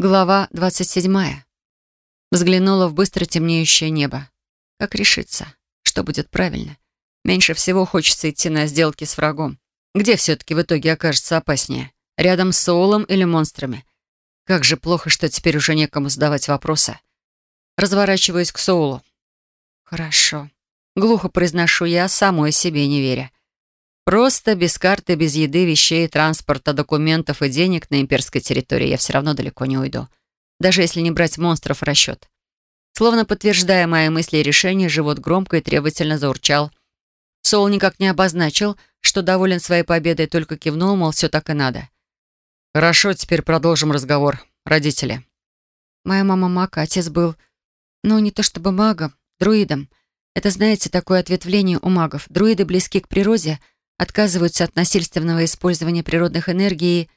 Глава 27. Взглянула в быстро темнеющее небо. Как решиться? Что будет правильно? Меньше всего хочется идти на сделки с врагом. Где все-таки в итоге окажется опаснее? Рядом с Соулом или монстрами? Как же плохо, что теперь уже некому задавать вопросы. Разворачиваюсь к Соулу. Хорошо. Глухо произношу я, самой себе не веря. Просто без карты, без еды, вещей, транспорта, документов и денег на имперской территории я все равно далеко не уйду. Даже если не брать монстров в расчет. Словно подтверждая мои мысли и решения, живот громко и требовательно заурчал. Сол никак не обозначил, что доволен своей победой, только кивнул, мол, все так и надо. «Хорошо, теперь продолжим разговор. Родители». Моя мама маг, а отец был, ну, не то чтобы магом, друидом. Это, знаете, такое ответвление у магов. Друиды близки к природе — отказываются от насильственного использования природных энергий.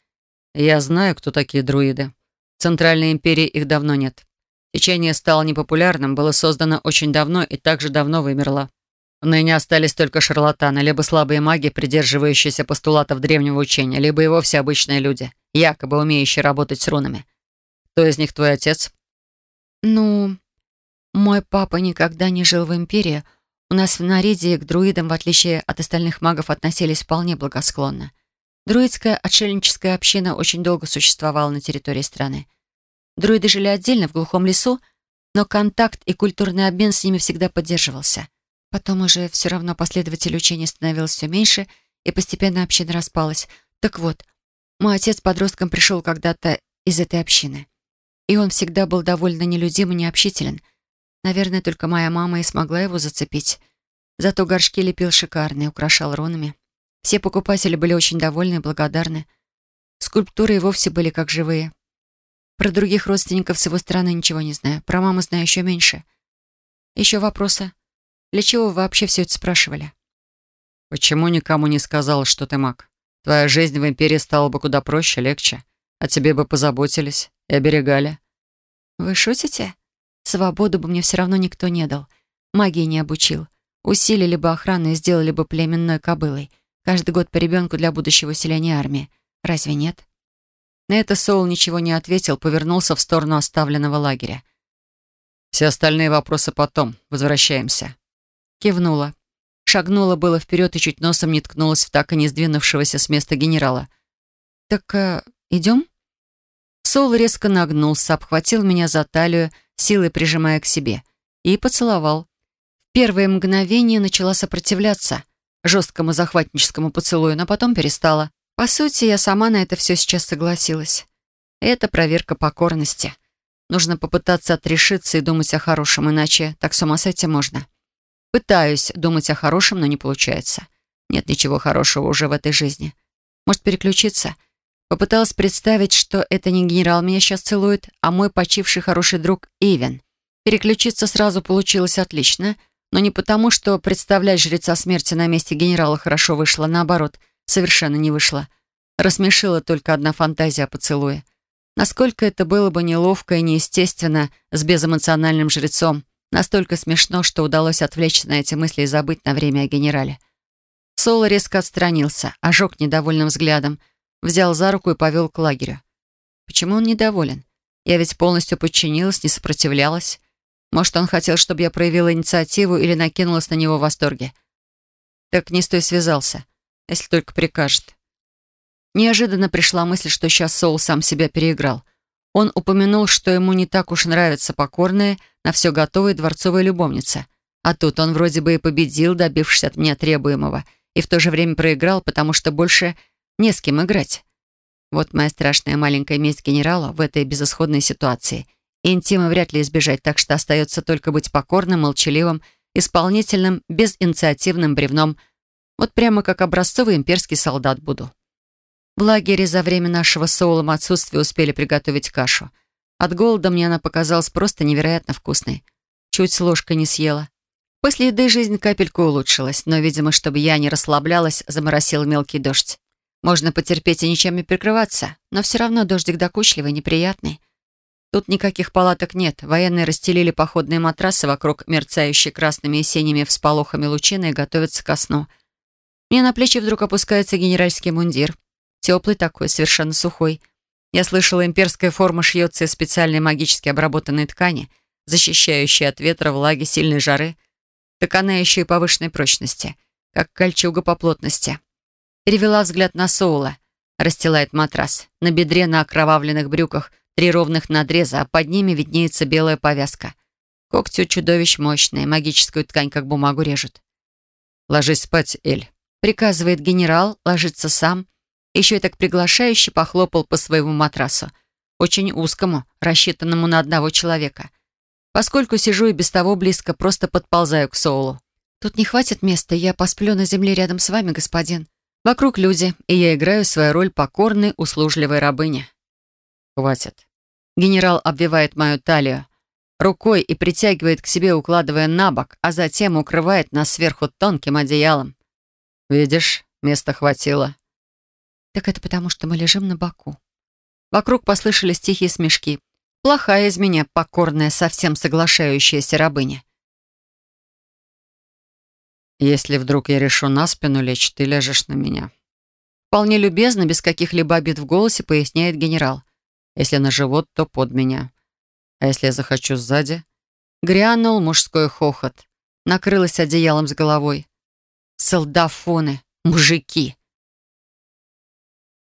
Я знаю, кто такие друиды. В Центральной империи их давно нет. Течение стало непопулярным, было создано очень давно и также давно вымерло. Ныне остались только шарлатаны, либо слабые маги, придерживающиеся постулатов древнего учения, либо и вовсе обычные люди, якобы умеющие работать с рунами. Кто из них твой отец? Ну, мой папа никогда не жил в империи, у нас в Наридии к друидам, в отличие от остальных магов, относились вполне благосклонно. Друидская отшельническая община очень долго существовала на территории страны. Друиды жили отдельно, в глухом лесу, но контакт и культурный обмен с ними всегда поддерживался. Потом уже все равно последователей учения становилось все меньше, и постепенно община распалась. Так вот, мой отец подростком пришел когда-то из этой общины. И он всегда был довольно нелюдим и необщителен — Наверное, только моя мама и смогла его зацепить. Зато горшки лепил шикарные, украшал рунами. Все покупатели были очень довольны и благодарны. Скульптуры и вовсе были как живые. Про других родственников с его стороны ничего не знаю. Про маму знаю еще меньше. Еще вопросы? Для чего вы вообще все это спрашивали? Почему никому не сказал, что ты маг? Твоя жизнь в Империи стала бы куда проще, легче. О тебе бы позаботились и оберегали. Вы шутите? Свободу бы мне все равно никто не дал. Магии не обучил. Усилили бы охрану и сделали бы племенной кобылой. Каждый год по ребенку для будущего усиления армии. Разве нет? На это Соул ничего не ответил, повернулся в сторону оставленного лагеря. «Все остальные вопросы потом. Возвращаемся». Кивнула. Шагнула было вперед и чуть носом не ткнулась в так и не сдвинувшегося с места генерала. «Так э, идем?» Соул резко нагнулся, обхватил меня за талию силой прижимая к себе, и поцеловал. В первые мгновения начала сопротивляться жесткому захватническому поцелую, но потом перестала. По сути, я сама на это все сейчас согласилась. Это проверка покорности. Нужно попытаться отрешиться и думать о хорошем, иначе так с ума сойти можно. Пытаюсь думать о хорошем, но не получается. Нет ничего хорошего уже в этой жизни. Может, переключиться? Попыталась представить, что это не генерал меня сейчас целует, а мой почивший хороший друг Ивен. Переключиться сразу получилось отлично, но не потому, что представлять жреца смерти на месте генерала хорошо вышло, наоборот, совершенно не вышло. Рассмешила только одна фантазия о поцелуе. Насколько это было бы неловко и неестественно с безэмоциональным жрецом, настолько смешно, что удалось отвлечься на эти мысли и забыть на время о генерале. Соло резко отстранился, ожег недовольным взглядом — Взял за руку и повел к лагерю. Почему он недоволен? Я ведь полностью подчинилась, не сопротивлялась. Может, он хотел, чтобы я проявила инициативу или накинулась на него в восторге. Так не стой связался, если только прикажет. Неожиданно пришла мысль, что сейчас Соул сам себя переиграл. Он упомянул, что ему не так уж нравится покорная, на все готовая дворцовая любовница. А тут он вроде бы и победил, добившись от меня требуемого, и в то же время проиграл, потому что больше не с кем играть. Вот моя страшная маленькая месть генерала в этой безысходной ситуации. Интима вряд ли избежать, так что остается только быть покорным, молчаливым, исполнительным, безинициативным бревном. Вот прямо как образцовый имперский солдат буду. В лагере за время нашего соулом отсутствия успели приготовить кашу. От голода мне она показалась просто невероятно вкусной. Чуть с ложкой не съела. После еды жизнь капельку улучшилась, но, видимо, чтобы я не расслаблялась, заморосил мелкий дождь. Можно потерпеть и ничем не прикрываться, но все равно дождик докучливый, неприятный. Тут никаких палаток нет. Военные расстелили походные матрасы вокруг мерцающей красными и синими всполохами лучины и готовятся ко сну. Мне на плечи вдруг опускается генеральский мундир. Теплый такой, совершенно сухой. Я слышала, имперская форма шьется из специальной магически обработанной ткани, защищающей от ветра, влаги, сильной жары. Так она еще и повышенной прочности, как кольчуга по плотности. Перевела взгляд на Соула. Расстилает матрас. На бедре на окровавленных брюках три ровных надреза, а под ними виднеется белая повязка. Когти у чудовищ мощные, магическую ткань как бумагу режут. «Ложись спать, Эль», — приказывает генерал, ложится сам. Еще и так приглашающе похлопал по своему матрасу. Очень узкому, рассчитанному на одного человека. Поскольку сижу и без того близко, просто подползаю к Соулу. «Тут не хватит места, я посплю на земле рядом с вами, господин. Вокруг люди, и я играю свою роль покорной, услужливой рабыни». «Хватит». Генерал обвивает мою талию рукой и притягивает к себе, укладывая на бок, а затем укрывает нас сверху тонким одеялом. «Видишь, места хватило». «Так это потому, что мы лежим на боку». Вокруг послышались тихие смешки. Плохая из меня, покорная, совсем соглашающаяся рабыня. «Если вдруг я решу на спину лечь, ты ляжешь на меня». Вполне любезно, без каких-либо обид в голосе, поясняет генерал. «Если на живот, то под меня. А если я захочу сзади?» Грянул мужской хохот. Накрылась одеялом с головой. Солдафоны, мужики.